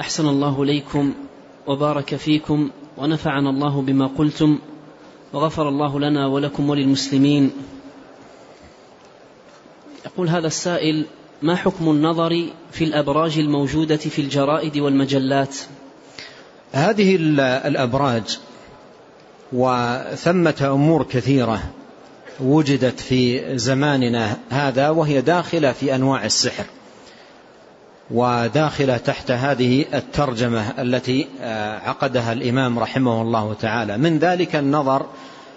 أحسن الله إليكم وبارك فيكم ونفعنا الله بما قلتم وغفر الله لنا ولكم وللمسلمين. يقول هذا السائل ما حكم النظر في الأبراج الموجودة في الجرائد والمجلات؟ هذه الأبراج وثمة أمور كثيرة وجدت في زماننا هذا وهي داخلة في أنواع السحر. وداخلة تحت هذه الترجمة التي آه، عقدها الإمام رحمه الله تعالى. من ذلك النظر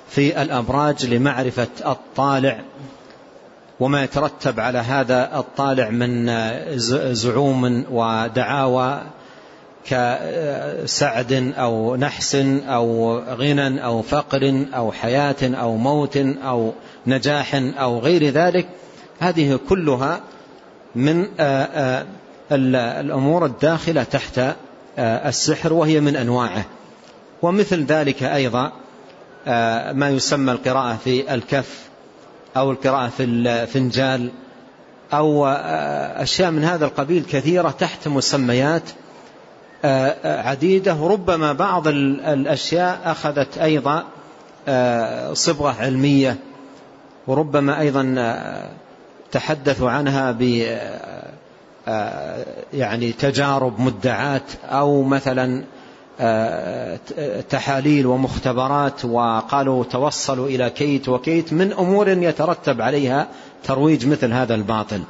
في الأبراج لمعرفة الطالع وما يترتب على هذا الطالع من آه، زعوم ودعاوى كسعد أو نحس أو غنى أو فقر أو حياة أو موت أو نجاح أو غير ذلك هذه كلها من آه، الأمور الداخلة تحت آه، السحر وهي من أنواعه. ومثل ذلك أيضا آه، ما يسمى القراءة في الكف أو القراءة في الفنجال أو آه، أشياء من هذا القبيل كثيرة تحت مسميات عديدة. ربما بعض الأشياء أخذت أيضا صبغة علمية. وربما أيضا تحدثوا عنها يعني تجارب مدعات أو مثلا آه، تحاليل ومختبرات وقالوا توصلوا إلى كيت وكيت من أمور يترتب عليها ترويج مثل هذا الباطل.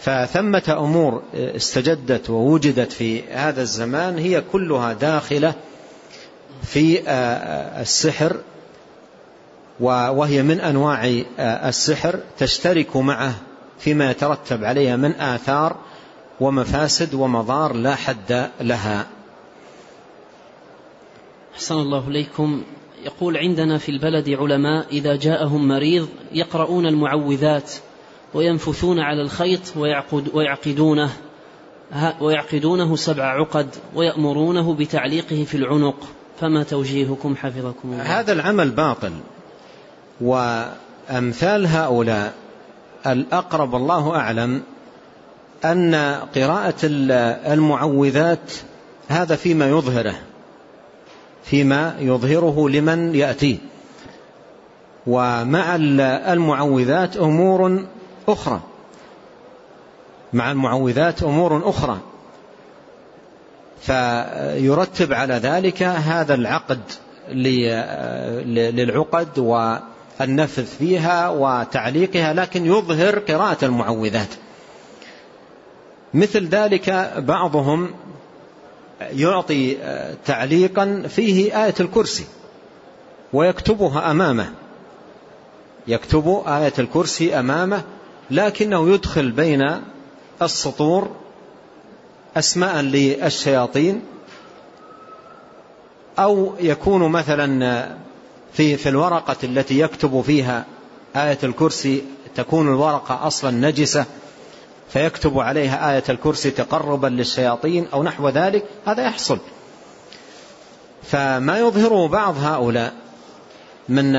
فثمة أمور استجدت ووجدت في هذا الزمان هي كلها داخلة في آه، السحر وهي من أنواع السحر تشترك معه فيما يترتب عليها من آثار ومفاسد ومضار لا حد لها. أحسن الله إليكم. يقول عندنا في البلد علماء إذا جاءهم مريض يقرؤون المعوذات وينفثون على الخيط ويعقد ويعقدونه ويعقدونه سبع عقد ويأمرونه بتعليقه في العنق. فما توجيهكم حفظكم الله. هذا العمل باطل وأمثال هؤلاء الأقرب الله أعلم أن قراءة المعوذات هذا فيما يظهره فيما يظهره لمن يأتيه ومع المعوذات أمور أخرى. مع المعوذات أمور أخرى. فيرتب على ذلك هذا العقد للعقد والنفذ فيها وتعليقها لكن يظهر قراءة المعوذات. مثل ذلك بعضهم يعطي تعليقا فيه آية الكرسي ويكتبها أمامه. يكتب آية الكرسي أمامه لكنه يدخل بين السطور أسماء للشياطين أو يكون مثلا في في الورقة التي يكتب فيها آية الكرسي تكون الورقة أصلا نجسة فيكتب عليها آية الكرسي تقربا للشياطين أو نحو ذلك هذا يحصل. فما يظهره بعض هؤلاء من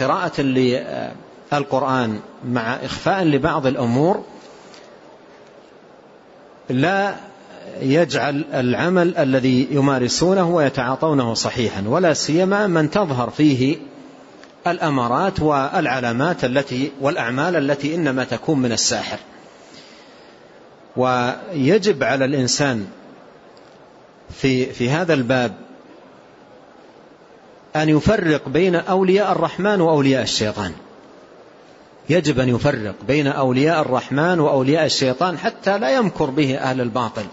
قراءة للقرآن مع إخفاء لبعض الأمور لا يجعل العمل الذي يمارسونه ويتعاطونه صحيحا ولا سيما من تظهر فيه الأمارات والعلامات التي والأعمال التي إنما تكون من الساحر. ويجب على الإنسان في, في هذا الباب أن يفرق بين أولياء الرحمن وأولياء الشيطان. يجب أن يفرق بين أولياء الرحمن وأولياء الشيطان حتى لا يمكر به أهل الباطل.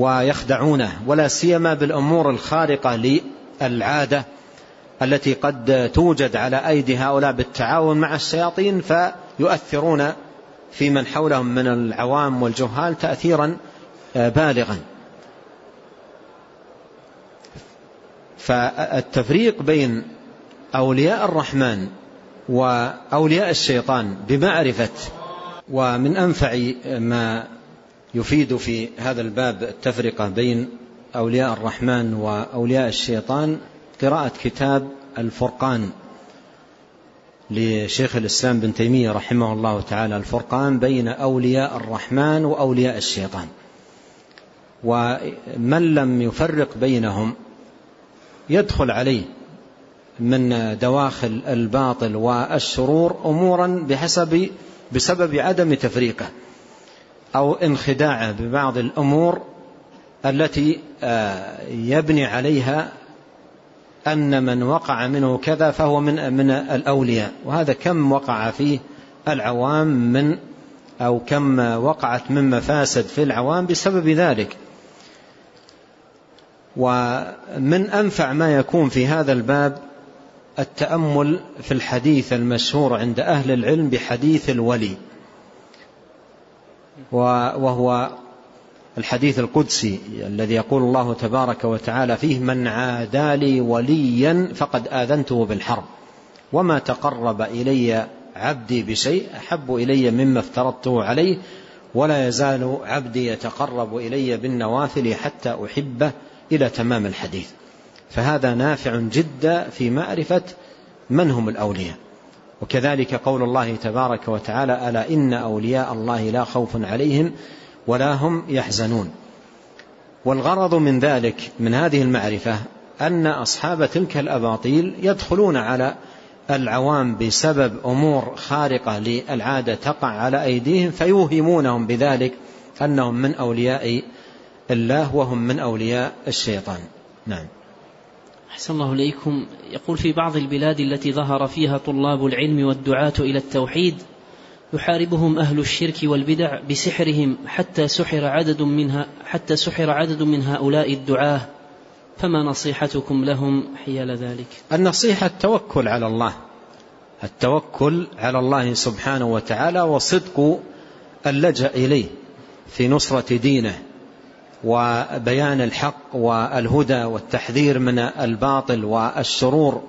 ويخدعونه ولا سيما بالأمور الخارقة للعادة التي قد توجد على أيدي هؤلاء بالتعاون مع الشياطين فيؤثرون في من حولهم من العوام والجهال تأثيرا آه، بالغا. فالتفريق بين أولياء الرحمن وأولياء الشيطان بمعرفة ومن أنفع ما يفيد في هذا الباب التفرقة بين أولياء الرحمن وأولياء الشيطان قراءة كتاب الفرقان لشيخ الإسلام بن تيمية رحمه الله تعالى. الفرقان بين أولياء الرحمن وأولياء الشيطان. ومن لم يفرق بينهم يدخل عليه من دواخل الباطل والشرور أمورا بحسب بسبب عدم تفريقه. أو انخداعه ببعض الأمور التي آه، يبني عليها أن من وقع منه كذا فهو من من الأولياء. وهذا كم وقع فيه العوام من أو كم وقعت من مفاسد في العوام بسبب ذلك. ومن أنفع ما يكون في هذا الباب التأمل في الحديث المشهور عند أهل العلم بحديث الولي. وهو الحديث القدسي الذي يقول الله تبارك وتعالى فيه من عادى لي وليا فقد آذنته بالحرب وما تقرب إلي عبدي بشيء أحب إلي مما افترضته عليه ولا يزال عبدي يتقرب إلي بالنوافل حتى أحبه إلى تمام الحديث. فهذا نافع جدا في معرفة من هم الأولياء. وكذلك قول الله تبارك وتعالى ألا إن أولياء الله لا خوف عليهم ولا هم يحزنون. والغرض من ذلك من هذه المعرفة أن أصحاب تلك الأباطيل يدخلون على العوام بسبب أمور خارقة للعادة تقع على أيديهم فيوهمونهم بذلك أنهم من أولياء الله وهم من أولياء الشيطان. نعم. أحسن الله إليكم. يقول في بعض البلاد التي ظهر فيها طلاب العلم والدعاة إلى التوحيد يحاربهم أهل الشرك والبدع بسحرهم حتى سحر عدد منها حتى سحر عدد من هؤلاء الدعاة. فما نصيحتكم لهم؟ حيال ذلك. النصيحة التوكل على الله. التوكل على الله سبحانه وتعالى وصدق اللجأ إليه في نصرة دينه. وبيان الحق والهدى والتحذير من الباطل والشرور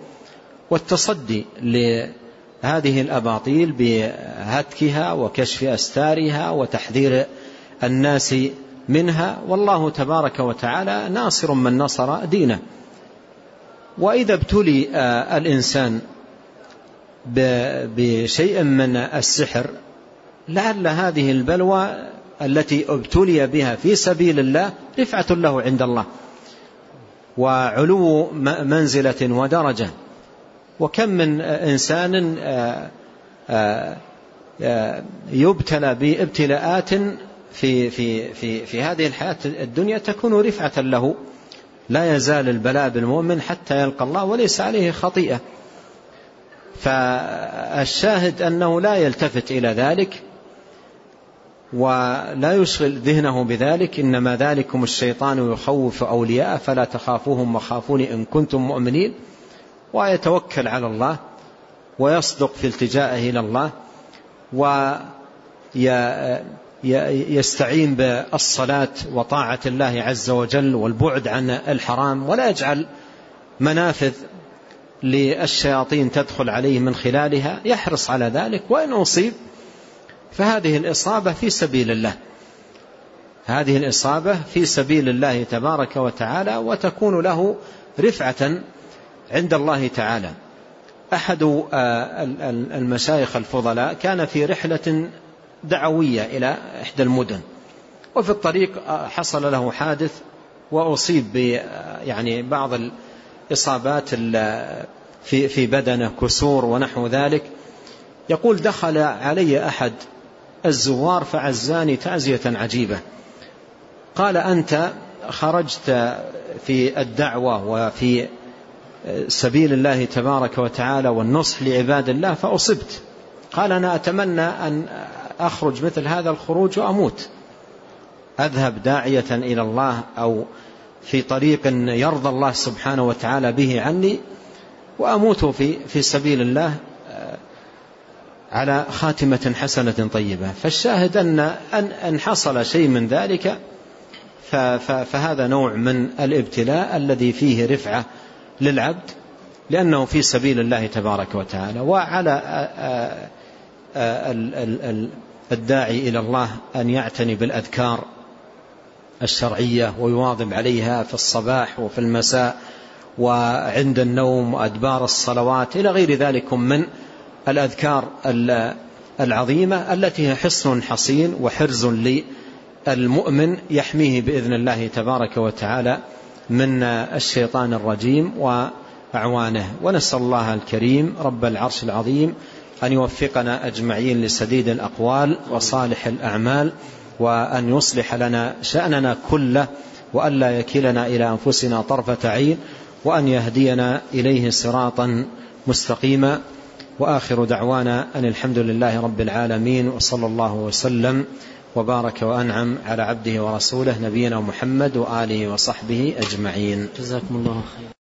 والتصدي لهذه الأباطيل بهتكها وكشف أستارها وتحذير الناس منها والله تبارك وتعالى ناصر من نصر دينه. وإذا ابتلي الإنسان بشيء من السحر لعل هذه البلوى التي ابتلي بها في سبيل الله رفعة له عند الله. وعلو منزلة ودرجة. وكم من إنسان آه، آه، آه، يبتلى بابتلاءات في, في, في, في هذه الحياة الدنيا تكون رفعة له. لا يزال البلاء بالمؤمن حتى يلقى الله وليس عليه خطيئة. فالشاهد أنه لا يلتفت إلى ذلك. ولا يشغل ذهنه بذلك إنما ذلكم الشيطان يخوف أولياء فلا تخافوهم وخافون إن كنتم مؤمنين. ويتوكل على الله ويصدق في التجائه إلى الله ويستعين بالصلاة وطاعة الله عز وجل والبعد عن الحرام ولا يجعل منافذ للشياطين تدخل عليه من خلالها. يحرص على ذلك وإن أصيب فهذه الإصابة في سبيل الله. هذه الإصابة في سبيل الله تبارك وتعالى وتكون له رفعة عند الله تعالى. أحد آه، المشايخ الفضلاء كان في رحلة دعوية إلى إحدى المدن. وفي الطريق آه، حصل له حادث وأصيب آه، يعني بعض الإصابات في بدنه كسور ونحو ذلك. يقول دخل علي أحد الزوار فعزاني تعزية عجيبة. قال أنت خرجت في الدعوة وفي سبيل الله تبارك وتعالى والنصح لعباد الله فأصبت. قال أنا أتمنى أن أخرج مثل هذا الخروج وأموت. أذهب داعية إلى الله أو في طريق يرضى الله سبحانه وتعالى به عني وأموت في في سبيل الله. على خاتمة حسنة طيبة. فالشاهد أن أن حصل شيء من ذلك فهذا نوع من الابتلاء الذي فيه رفعة للعبد لأنه في سبيل الله تبارك وتعالى. وعلى الداعي إلى الله أن يعتني بالأذكار الشرعية ويواظب عليها في الصباح وفي المساء وعند النوم وأدبار الصلوات إلى غير ذلك من الأذكار العظيمة التي هي حصن حصين وحرز المؤمن يحميه بإذن الله تبارك وتعالى من الشيطان الرجيم وأعوانه. ونسأل الله الكريم رب العرش العظيم أن يوفقنا أجمعين لسديد الأقوال وصالح الأعمال وأن يصلح لنا شأننا كله وأن لا يكلنا إلى أنفسنا طرفة عين وأن يهدينا إليه صراطا مستقيما. وآخر دعوانا أن الحمد لله رب العالمين وصلى الله وسلم وبارك وأنعم على عبده ورسوله نبينا محمد وآله وصحبه أجمعين. جزاكم الله خير